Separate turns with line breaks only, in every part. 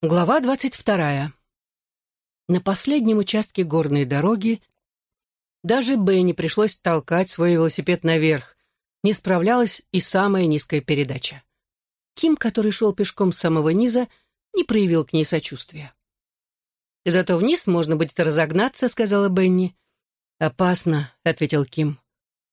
Глава двадцать вторая. На последнем участке горной дороги даже Бенни пришлось толкать свой велосипед наверх. Не справлялась и самая низкая передача. Ким, который шел пешком с самого низа, не проявил к ней сочувствия. «Зато вниз можно будет разогнаться», — сказала Бенни. «Опасно», — ответил Ким.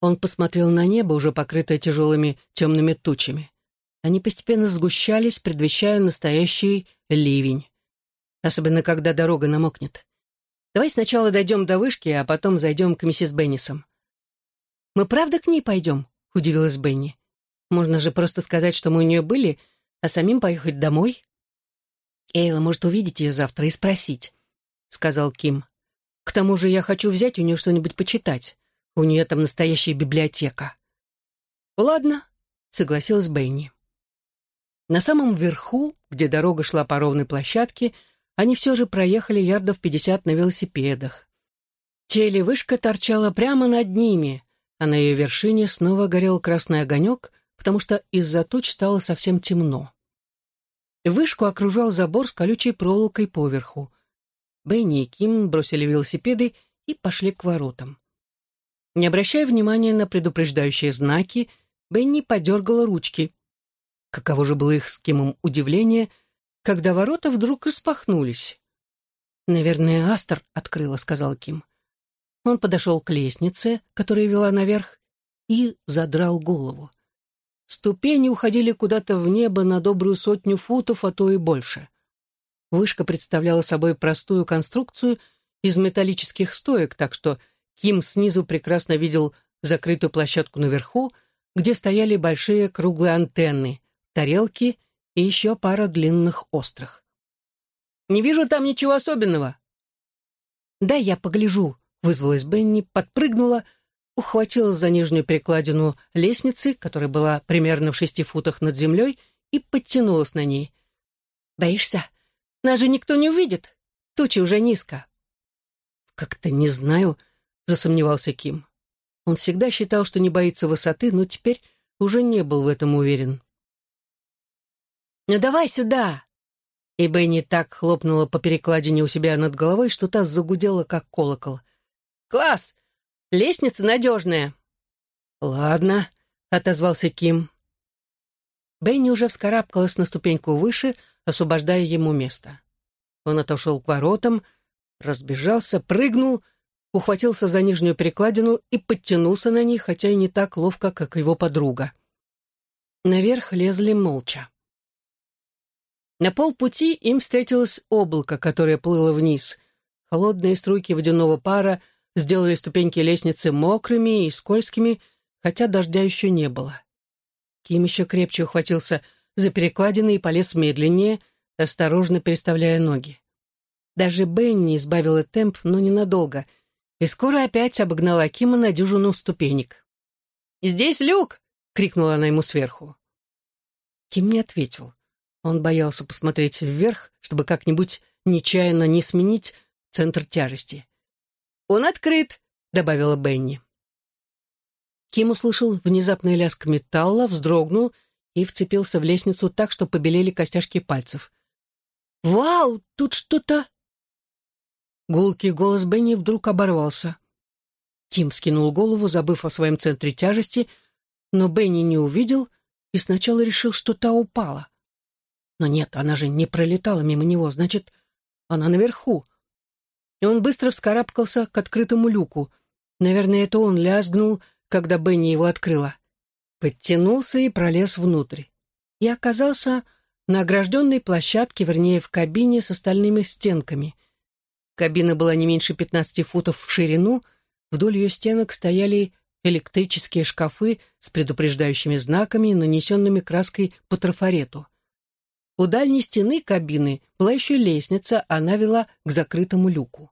Он посмотрел на небо, уже покрытое тяжелыми темными тучами. Они постепенно сгущались, предвещая настоящий ливень. Особенно, когда дорога намокнет. Давай сначала дойдем до вышки, а потом зайдем к миссис Беннисом. «Мы правда к ней пойдем?» — удивилась Бенни. «Можно же просто сказать, что мы у нее были, а самим поехать домой?» «Эйла может увидеть ее завтра и спросить», — сказал Ким. «К тому же я хочу взять у нее что-нибудь почитать. У нее там настоящая библиотека». «Ладно», — согласилась Бенни. На самом верху, где дорога шла по ровной площадке, они все же проехали ярдов пятьдесят на велосипедах. Телевышка торчала прямо над ними, а на ее вершине снова горел красный огонек, потому что из-за туч стало совсем темно. Вышку окружал забор с колючей проволокой поверху. Бенни и Ким бросили велосипеды и пошли к воротам. Не обращая внимания на предупреждающие знаки, Бенни подергала ручки. Каково же было их с Кимом удивление, когда ворота вдруг распахнулись. «Наверное, Астер открыла», — сказал Ким. Он подошел к лестнице, которая вела наверх, и задрал голову. Ступени уходили куда-то в небо на добрую сотню футов, а то и больше. Вышка представляла собой простую конструкцию из металлических стоек, так что Ким снизу прекрасно видел закрытую площадку наверху, где стояли большие круглые антенны, тарелки и еще пара длинных острых. «Не вижу там ничего особенного». «Да, я погляжу», — вызвалась Бенни, подпрыгнула, ухватилась за нижнюю перекладину лестницы, которая была примерно в шести футах над землей, и подтянулась на ней. «Боишься? Нас же никто не увидит. Тучи уже низко». «Как-то не знаю», — засомневался Ким. Он всегда считал, что не боится высоты, но теперь уже не был в этом уверен. «Ну давай сюда!» И Бенни так хлопнула по перекладине у себя над головой, что та загудела, как колокол. «Класс! Лестница надежная!» «Ладно», — отозвался Ким. Бенни уже вскарабкалась на ступеньку выше, освобождая ему место. Он отошел к воротам, разбежался, прыгнул, ухватился за нижнюю перекладину и подтянулся на ней, хотя и не так ловко, как его подруга. Наверх лезли молча. На полпути им встретилось облако, которое плыло вниз. Холодные струйки водяного пара сделали ступеньки лестницы мокрыми и скользкими, хотя дождя еще не было. Ким еще крепче ухватился за перекладины и полез медленнее, осторожно переставляя ноги. Даже Бенни избавила темп, но ненадолго, и скоро опять обогнала Кима на дюжину ступенек. «Здесь люк!» — крикнула она ему сверху. Ким не ответил. Он боялся посмотреть вверх, чтобы как-нибудь нечаянно не сменить центр тяжести. «Он открыт», — добавила Бенни. Ким услышал внезапный лязг металла, вздрогнул и вцепился в лестницу так, что побелели костяшки пальцев. «Вау, тут что-то...» Гулкий голос Бенни вдруг оборвался. Ким скинул голову, забыв о своем центре тяжести, но Бенни не увидел и сначала решил, что та упала. Но нет, она же не пролетала мимо него, значит, она наверху. И он быстро вскарабкался к открытому люку. Наверное, это он лязгнул, когда Бенни его открыла. Подтянулся и пролез внутрь. И оказался на огражденной площадке, вернее, в кабине с остальными стенками. Кабина была не меньше 15 футов в ширину, вдоль ее стенок стояли электрические шкафы с предупреждающими знаками, нанесенными краской по трафарету. У дальней стены кабины была еще лестница, она вела к закрытому люку.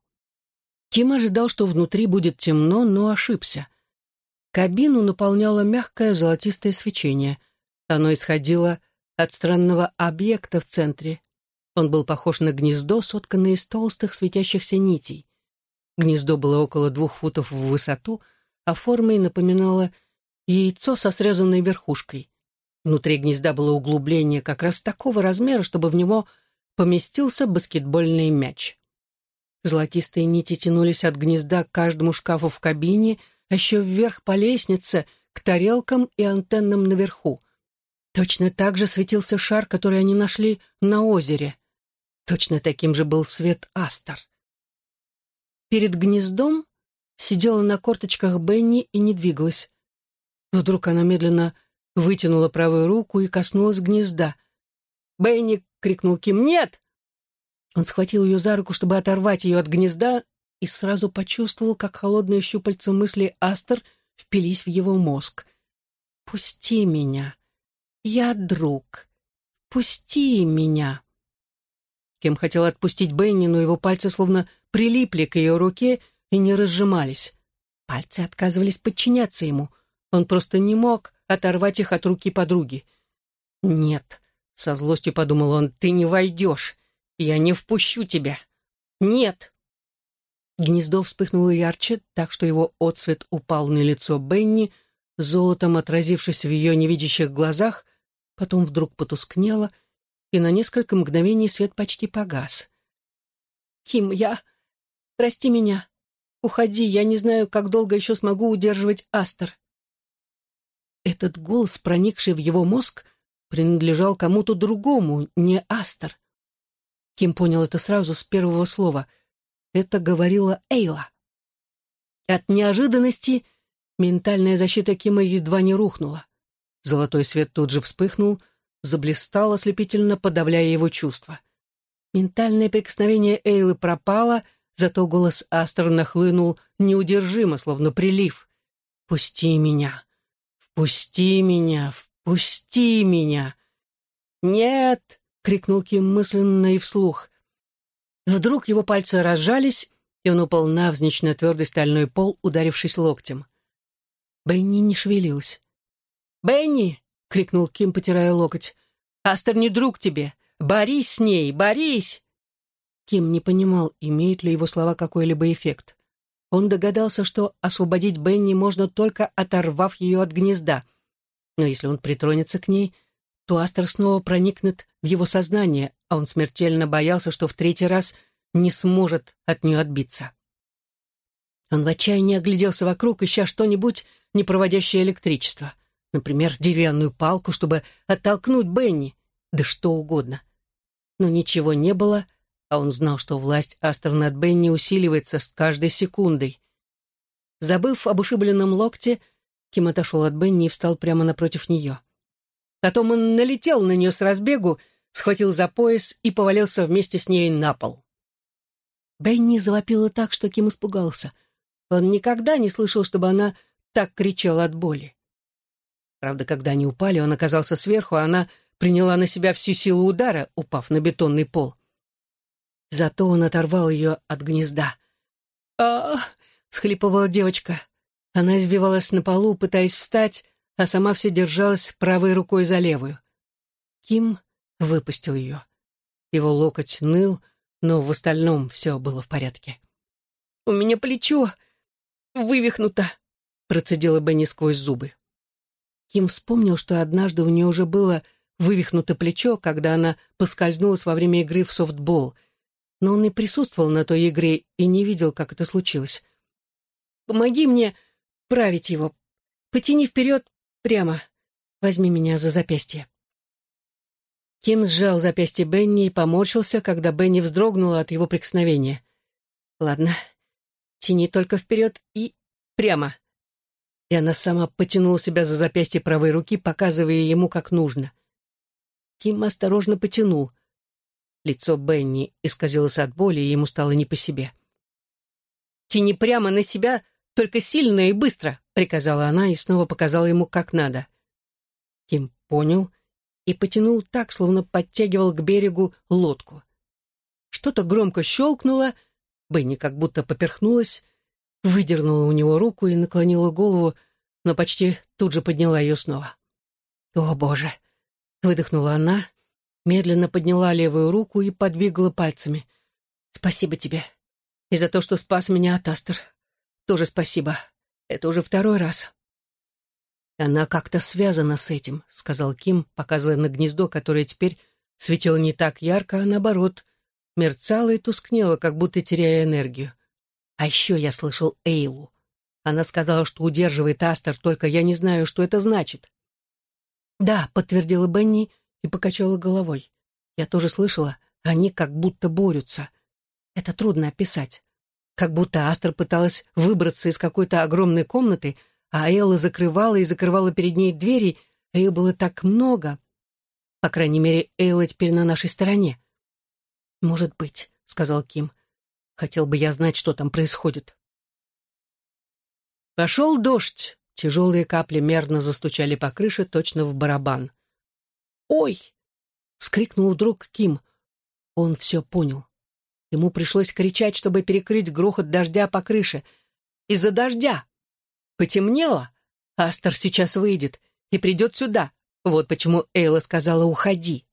Ким ожидал, что внутри будет темно, но ошибся. Кабину наполняло мягкое золотистое свечение. Оно исходило от странного объекта в центре. Он был похож на гнездо, сотканное из толстых светящихся нитей. Гнездо было около двух футов в высоту, а формой напоминало яйцо со срезанной верхушкой. Внутри гнезда было углубление как раз такого размера, чтобы в него поместился баскетбольный мяч. Золотистые нити тянулись от гнезда к каждому шкафу в кабине, а еще вверх по лестнице, к тарелкам и антеннам наверху. Точно так же светился шар, который они нашли на озере. Точно таким же был свет Астер. Перед гнездом сидела на корточках Бенни и не двигалась. Вдруг она медленно вытянула правую руку и коснулась гнезда. «Бенни!» — крикнул Ким. «Нет!» Он схватил ее за руку, чтобы оторвать ее от гнезда, и сразу почувствовал, как холодные щупальца мысли Астер впились в его мозг. «Пусти меня! Я друг! Пусти меня!» Кем хотел отпустить Бенни, но его пальцы словно прилипли к ее руке и не разжимались. Пальцы отказывались подчиняться ему. Он просто не мог оторвать их от руки подруги. «Нет», — со злостью подумал он, — «ты не войдешь. Я не впущу тебя. Нет!» Гнездо вспыхнуло ярче, так что его отсвет упал на лицо Бенни, золотом отразившись в ее невидящих глазах, потом вдруг потускнело, и на несколько мгновений свет почти погас. «Ким, я... Прости меня. Уходи, я не знаю, как долго еще смогу удерживать Астер». Этот голос, проникший в его мозг, принадлежал кому-то другому, не Астер. Ким понял это сразу с первого слова. Это говорила Эйла. От неожиданности ментальная защита Кима едва не рухнула. Золотой свет тут же вспыхнул, заблистал ослепительно, подавляя его чувства. Ментальное прикосновение Эйлы пропало, зато голос Астра нахлынул неудержимо, словно прилив. «Пусти меня! Впусти меня! Впусти меня!» «Нет!» — крикнул Ким мысленно и вслух. Вдруг его пальцы разжались, и он упал навзничь на твердый стальной пол, ударившись локтем. Бенни не шевелилась. «Бенни!» — крикнул Ким, потирая локоть. «Астер не друг тебе! Борись с ней! Борись!» Ким не понимал, имеют ли его слова какой-либо эффект. Он догадался, что освободить Бенни можно только оторвав ее от гнезда. Но если он притронется к ней, то Астер снова проникнет в его сознание, а он смертельно боялся, что в третий раз не сможет от нее отбиться. Он в отчаянии огляделся вокруг, ища что-нибудь, не проводящее электричество. Например, деревянную палку, чтобы оттолкнуть Бенни, да что угодно. Но ничего не было, а он знал, что власть Астер над Бенни усиливается с каждой секундой. Забыв об ушибленном локте, Ким отошел от Бенни и встал прямо напротив нее. Потом он налетел на нее с разбегу, схватил за пояс и повалился вместе с ней на пол. Бенни завопила так, что Ким испугался. Он никогда не слышал, чтобы она так кричала от боли. Правда, когда они упали, он оказался сверху, а она приняла на себя всю силу удара, упав на бетонный пол. Зато он оторвал ее от гнезда. а, -а, всхлипывала девочка. Она избивалась на полу, пытаясь встать, а сама все держалась правой рукой за левую. Ким выпустил ее. Его локоть ныл, но в остальном все было в порядке. «У меня плечо вывихнуто», — процедила Бенни сквозь зубы. Ким вспомнил, что однажды у нее уже было вывихнуто плечо, когда она поскользнулась во время игры в софтбол, но он не присутствовал на той игре и не видел, как это случилось. «Помоги мне править его. Потяни вперед Прямо. Возьми меня за запястье». Ким сжал запястье Бенни и поморщился, когда Бенни вздрогнула от его прикосновения. «Ладно, тяни только вперед и прямо». И она сама потянула себя за запястье правой руки, показывая ему, как нужно. Ким осторожно потянул. Лицо Бенни исказилось от боли, и ему стало не по себе. «Тяни прямо на себя, только сильно и быстро», — приказала она и снова показала ему, как надо. Ким понял и потянул так, словно подтягивал к берегу лодку. Что-то громко щелкнуло, Бенни как будто поперхнулась, выдернула у него руку и наклонила голову, но почти тут же подняла ее снова. «О, Боже!» — выдохнула она, медленно подняла левую руку и подвигала пальцами. «Спасибо тебе. И за то, что спас меня от Астер. Тоже спасибо. Это уже второй раз. Она как-то связана с этим, сказал Ким, показывая на гнездо, которое теперь светило не так ярко, а наоборот, мерцало и тускнело, как будто теряя энергию. А еще я слышал Эйлу. Она сказала, что удерживает Астер, только я не знаю, что это значит. «Да», — подтвердила Бенни и покачала головой. «Я тоже слышала, они как будто борются. Это трудно описать. Как будто Астер пыталась выбраться из какой-то огромной комнаты, а Элла закрывала и закрывала перед ней двери, а их было так много. По крайней мере, Элла теперь на нашей стороне. «Может быть», — сказал Ким. «Хотел бы я знать, что там происходит». Пошел дождь. Тяжелые капли мерно застучали по крыше, точно в барабан. «Ой!» — вскрикнул вдруг Ким. Он все понял. Ему пришлось кричать, чтобы перекрыть грохот дождя по крыше. «Из-за дождя!» «Потемнело? Астер сейчас выйдет и придет сюда. Вот почему Эйла сказала «уходи».